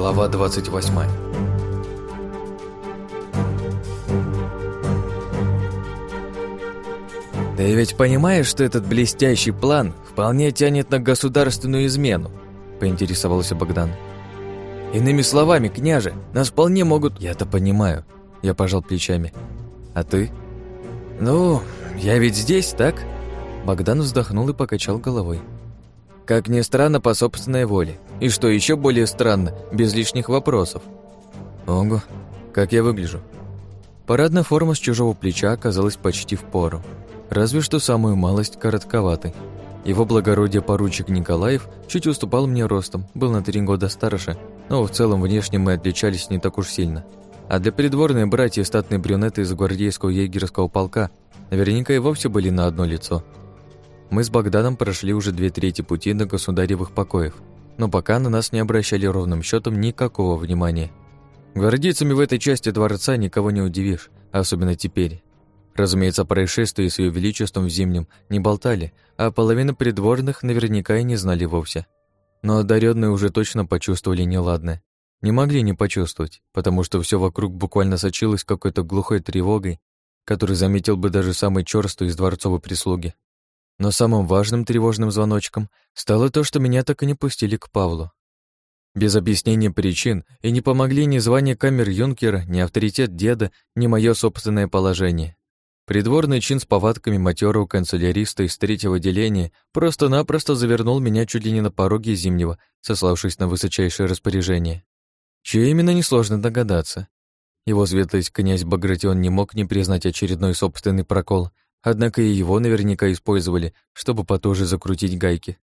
Глава 28 «Ты ведь понимаешь, что этот блестящий план вполне тянет на государственную измену?» — поинтересовался Богдан. «Иными словами, княже, нас вполне могут...» «Я-то понимаю», — я пожал плечами. «А ты?» «Ну, я ведь здесь, так?» Богдан вздохнул и покачал головой. Как ни странно, по собственной воле. И что еще более странно, без лишних вопросов. Ого, как я выгляжу. Парадная форма с чужого плеча оказалась почти в пору. Разве что самую малость коротковатой. Его благородие поручик Николаев чуть уступал мне ростом, был на три года старше, но в целом внешне мы отличались не так уж сильно. А для придворной братья статные брюнеты из гвардейского егерского полка наверняка и вовсе были на одно лицо – мы с Богданом прошли уже две трети пути до государевых покоев, но пока на нас не обращали ровным счетом никакого внимания. Гвардейцами в этой части дворца никого не удивишь, особенно теперь. Разумеется, происшествие с ее величеством в зимнем не болтали, а половина придворных наверняка и не знали вовсе. Но одаренные уже точно почувствовали неладное. Не могли не почувствовать, потому что все вокруг буквально сочилось какой-то глухой тревогой, который заметил бы даже самый чёрстый из дворцовой прислуги. Но самым важным тревожным звоночком стало то, что меня так и не пустили к Павлу. Без объяснения причин и не помогли ни звание камер-юнкера, ни авторитет деда, ни мое собственное положение. Придворный чин с повадками матерого канцеляриста из третьего деления просто-напросто завернул меня чуть ли не на пороге зимнего, сославшись на высочайшее распоряжение. Чье именно несложно догадаться. Его светлость князь Багратион не мог не признать очередной собственный прокол, Однако и его наверняка использовали, чтобы потуже закрутить гайки.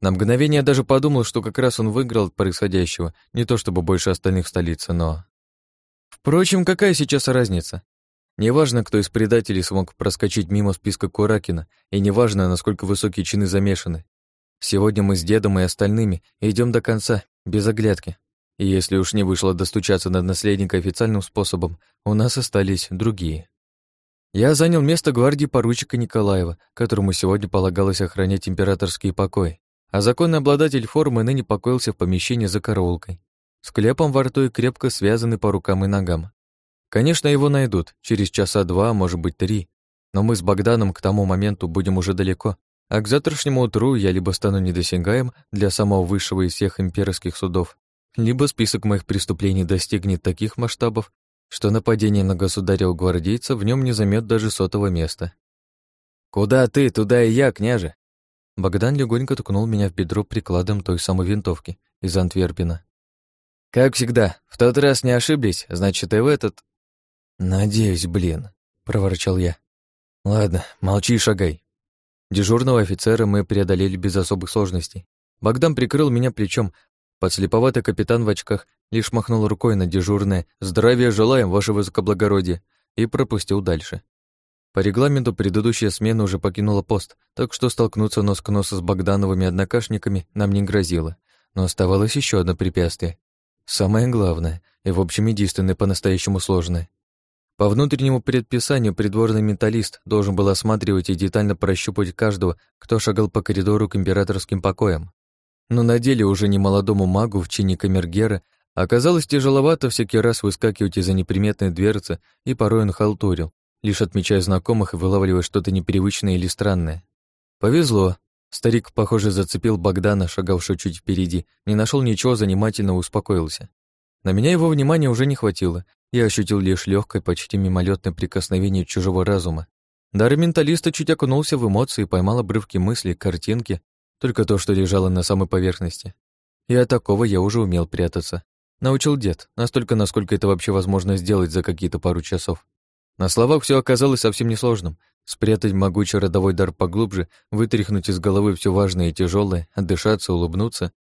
На мгновение я даже подумал, что как раз он выиграл от происходящего, не то чтобы больше остальных в столице, но... Впрочем, какая сейчас разница? Неважно, кто из предателей смог проскочить мимо списка Куракина, и неважно, насколько высокие чины замешаны. Сегодня мы с дедом и остальными идем до конца, без оглядки. И если уж не вышло достучаться над наследника официальным способом, у нас остались другие. Я занял место гвардии поручика Николаева, которому сегодня полагалось охранять императорский покой, а законный обладатель формы ныне покоился в помещении за караулкой, с клепом во рту и крепко связанный по рукам и ногам. Конечно, его найдут, через часа два, может быть, три, но мы с Богданом к тому моменту будем уже далеко, а к завтрашнему утру я либо стану недосягаем для самого высшего из всех имперских судов, либо список моих преступлений достигнет таких масштабов, что нападение на государя у гвардейца в нем не займет даже сотого места. «Куда ты, туда и я, княже!» Богдан легонько ткнул меня в бедро прикладом той самой винтовки из Антверпена. «Как всегда, в тот раз не ошиблись, значит, и в этот...» «Надеюсь, блин», — проворчал я. «Ладно, молчи и шагай». Дежурного офицера мы преодолели без особых сложностей. Богдан прикрыл меня плечом, Подслеповатый капитан в очках лишь махнул рукой на дежурное «Здравия желаем, ваше высокоблагородие!» и пропустил дальше. По регламенту предыдущая смена уже покинула пост, так что столкнуться нос к носу с Богдановыми однокашниками нам не грозило. Но оставалось еще одно препятствие. Самое главное, и в общем единственное по-настоящему сложное. По внутреннему предписанию придворный менталист должен был осматривать и детально прощупать каждого, кто шагал по коридору к императорским покоям. Но на деле уже не молодому магу в чине камергера оказалось тяжеловато всякий раз выскакивать из-за неприметной дверцы, и порой он халтурил, лишь отмечая знакомых и вылавливая что-то непривычное или странное. Повезло. Старик, похоже, зацепил Богдана, шагавшего чуть впереди, не нашел ничего занимательного, успокоился. На меня его внимания уже не хватило, я ощутил лишь легкое, почти мимолетное прикосновение чужого разума. Дар менталиста чуть окунулся в эмоции, поймал обрывки мыслей, картинки, только то, что лежало на самой поверхности. И от такого я уже умел прятаться. Научил дед, настолько, насколько это вообще возможно сделать за какие-то пару часов. На словах все оказалось совсем несложным. Спрятать могучий родовой дар поглубже, вытряхнуть из головы все важное и тяжелое, отдышаться, улыбнуться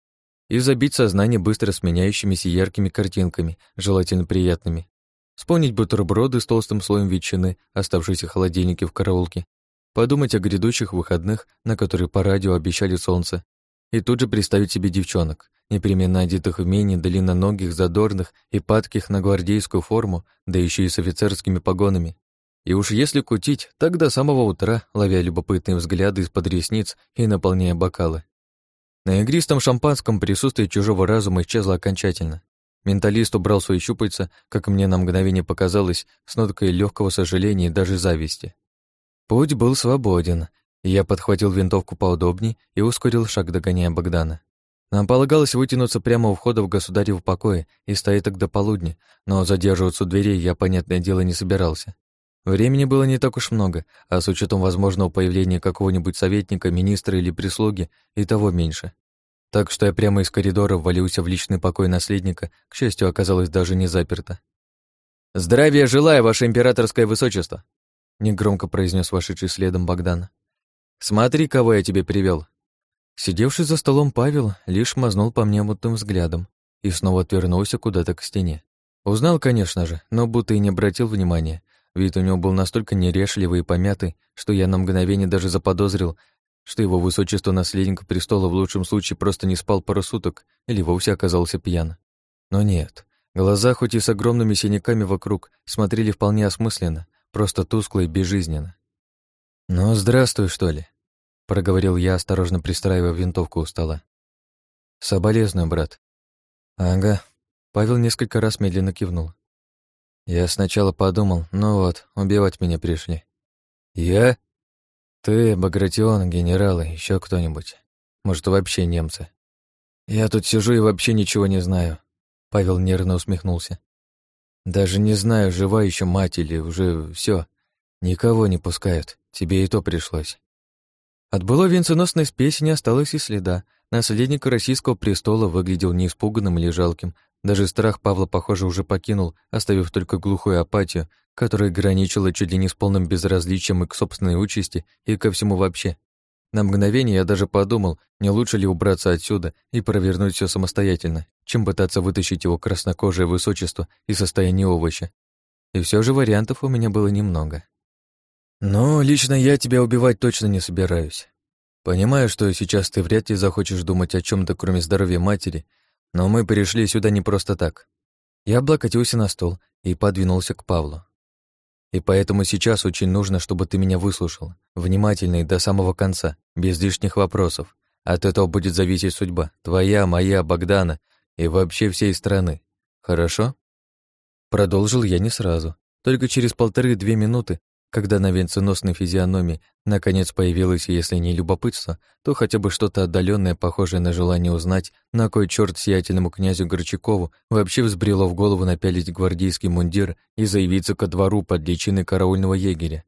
и забить сознание быстро сменяющимися яркими картинками, желательно приятными. Вспомнить бутерброды с толстым слоем ветчины, оставшиеся в холодильнике в караулке, подумать о грядущих выходных, на которые по радио обещали солнце, и тут же представить себе девчонок, непременно одетых в менее длинноногих, задорных и падких на гвардейскую форму, да еще и с офицерскими погонами. И уж если кутить, так до самого утра, ловя любопытные взгляды из-под ресниц и наполняя бокалы. На игристом шампанском присутствие чужого разума исчезло окончательно. Менталист убрал свои щупальца, как мне на мгновение показалось, с ноткой легкого сожаления и даже зависти. Путь был свободен, и я подхватил винтовку поудобней и ускорил шаг, догоняя Богдана. Нам полагалось вытянуться прямо у входа в государев покое и стоять так до полудня, но задерживаться у дверей я, понятное дело, не собирался. Времени было не так уж много, а с учетом возможного появления какого-нибудь советника, министра или прислуги, и того меньше. Так что я прямо из коридора ввалился в личный покой наследника, к счастью, оказалось даже не заперто. «Здравия желаю, ваше императорское высочество!» негромко произнес вошедший следом Богдан. «Смотри, кого я тебе привел. Сидевший за столом Павел лишь мазнул по мне мутным взглядом и снова отвернулся куда-то к стене. Узнал, конечно же, но будто и не обратил внимания, Вид у него был настолько нерешливый и помятый, что я на мгновение даже заподозрил, что его высочество наследника престола в лучшем случае просто не спал пару суток или вовсе оказался пьян. Но нет, глаза, хоть и с огромными синяками вокруг, смотрели вполне осмысленно, просто тускло и безжизненно. «Ну, здравствуй, что ли?» — проговорил я, осторожно пристраивая винтовку у стола. «Соболезную, брат». «Ага». Павел несколько раз медленно кивнул. Я сначала подумал, ну вот, убивать меня пришли. Я? Ты, Багратион, генералы, еще кто-нибудь. Может, вообще немцы. Я тут сижу и вообще ничего не знаю. Павел нервно усмехнулся. Даже не знаю, жива еще мать или уже все. Никого не пускают. Тебе и то пришлось. От былой венценосной спеси не осталось и следа. Наследник российского престола выглядел не испуганным или жалким, даже страх Павла, похоже, уже покинул, оставив только глухую апатию, которая граничила чуть ли не с полным безразличием и к собственной участи, и ко всему вообще. На мгновение я даже подумал, не лучше ли убраться отсюда и провернуть все самостоятельно, чем пытаться вытащить его краснокожее высочество из состояния овоща. И все же вариантов у меня было немного. Но лично я тебя убивать точно не собираюсь. Понимаю, что сейчас ты вряд ли захочешь думать о чем то кроме здоровья матери но мы пришли сюда не просто так. Я облокотился на стол и подвинулся к Павлу. И поэтому сейчас очень нужно, чтобы ты меня выслушал, внимательно и до самого конца, без лишних вопросов. От этого будет зависеть судьба, твоя, моя, Богдана и вообще всей страны. Хорошо? Продолжил я не сразу. Только через полторы-две минуты когда на венценосной физиономии наконец появилось, если не любопытство, то хотя бы что-то отдаленное, похожее на желание узнать, на кой черт сиятельному князю Горчакову вообще взбрело в голову напялить гвардейский мундир и заявиться ко двору под личиной караульного егеря.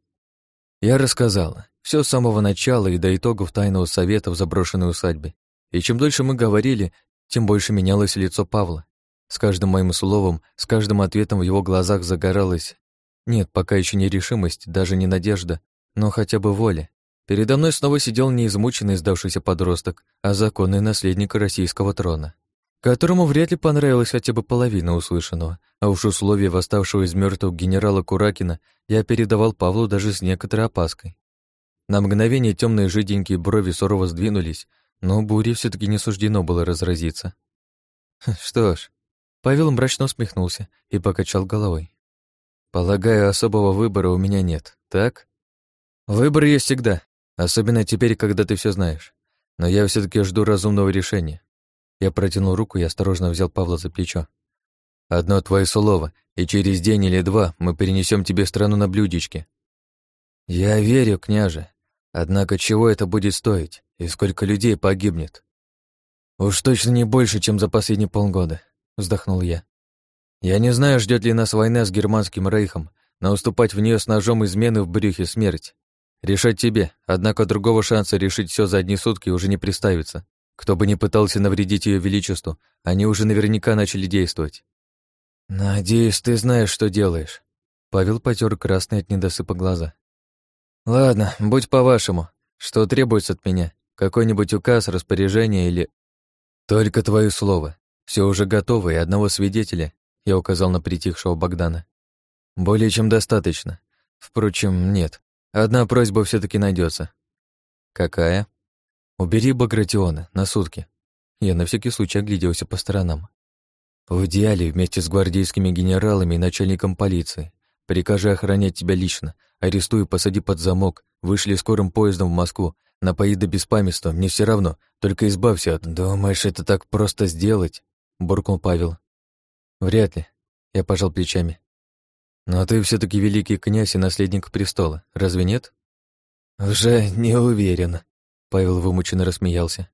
Я рассказала. Все с самого начала и до итогов тайного совета в заброшенной усадьбе. И чем дольше мы говорили, тем больше менялось лицо Павла. С каждым моим словом, с каждым ответом в его глазах загоралось нет, пока еще не решимость, даже не надежда, но хотя бы воля. Передо мной снова сидел не измученный сдавшийся подросток, а законный наследник российского трона, которому вряд ли понравилась хотя бы половина услышанного, а уж условия восставшего из мертвых генерала Куракина я передавал Павлу даже с некоторой опаской. На мгновение темные жиденькие брови сурово сдвинулись, но буре все таки не суждено было разразиться. Что ж, Павел мрачно усмехнулся и покачал головой. Полагаю, особого выбора у меня нет, так? Выбор есть всегда, особенно теперь, когда ты все знаешь. Но я все таки жду разумного решения. Я протянул руку и осторожно взял Павла за плечо. Одно твое слово, и через день или два мы перенесем тебе страну на блюдечке. Я верю, княже. Однако чего это будет стоить, и сколько людей погибнет? Уж точно не больше, чем за последние полгода, вздохнул я. Я не знаю, ждет ли нас война с германским рейхом, но уступать в нее с ножом измены в брюхе смерть. Решать тебе, однако другого шанса решить все за одни сутки уже не представится. Кто бы ни пытался навредить ее величеству, они уже наверняка начали действовать. «Надеюсь, ты знаешь, что делаешь». Павел потер красные от недосыпа глаза. «Ладно, будь по-вашему. Что требуется от меня? Какой-нибудь указ, распоряжение или...» «Только твое слово. Все уже готово, и одного свидетеля, я указал на притихшего Богдана. Более чем достаточно. Впрочем, нет. Одна просьба все таки найдется. Какая? Убери Багратиона на сутки. Я на всякий случай огляделся по сторонам. В идеале вместе с гвардейскими генералами и начальником полиции. Прикажи охранять тебя лично. Арестуй, посади под замок. Вышли скорым поездом в Москву. Напои до беспамятства. Мне все равно. Только избавься от... Думаешь, это так просто сделать? Буркнул Павел. Вряд ли. Я пожал плечами. Но ты все таки великий князь и наследник престола, разве нет? Уже не уверен. Павел вымученно рассмеялся.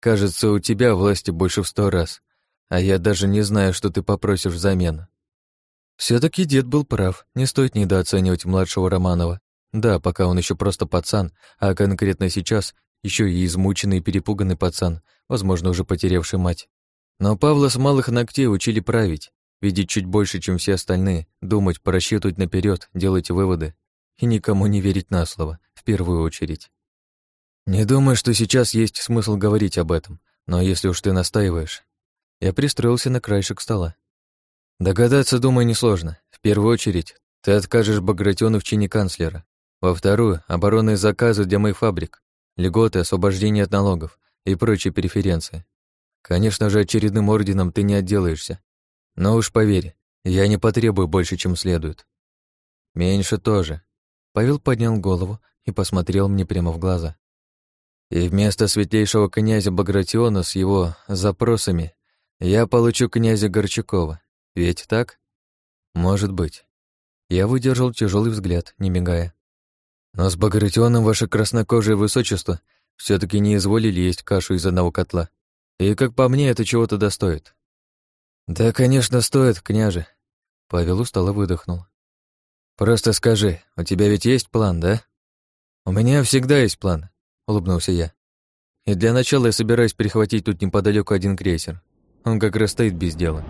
Кажется, у тебя власти больше в сто раз, а я даже не знаю, что ты попросишь взамен. все таки дед был прав, не стоит недооценивать младшего Романова. Да, пока он еще просто пацан, а конкретно сейчас еще и измученный и перепуганный пацан, возможно, уже потерявший мать. Но Павла с малых ногтей учили править, видеть чуть больше, чем все остальные, думать, просчитывать наперед, делать выводы и никому не верить на слово, в первую очередь. Не думаю, что сейчас есть смысл говорить об этом, но если уж ты настаиваешь... Я пристроился на краешек стола. Догадаться, думаю, несложно. В первую очередь, ты откажешь Багратиону в чине канцлера. Во вторую — оборонные заказы для моих фабрик, льготы, освобождение от налогов и прочие преференции. Конечно же, очередным орденом ты не отделаешься. Но уж поверь, я не потребую больше, чем следует. Меньше тоже. Павел поднял голову и посмотрел мне прямо в глаза. И вместо светлейшего князя Багратиона с его запросами я получу князя Горчакова. Ведь так? Может быть. Я выдержал тяжелый взгляд, не мигая. Но с Багратионом ваше краснокожее высочество все таки не изволили есть кашу из одного котла. И, как по мне, это чего-то достоит. Да, конечно, стоит, княже. Павел устало выдохнул. Просто скажи, у тебя ведь есть план, да? У меня всегда есть план, улыбнулся я. И для начала я собираюсь перехватить тут неподалеку один крейсер. Он как раз стоит без дела.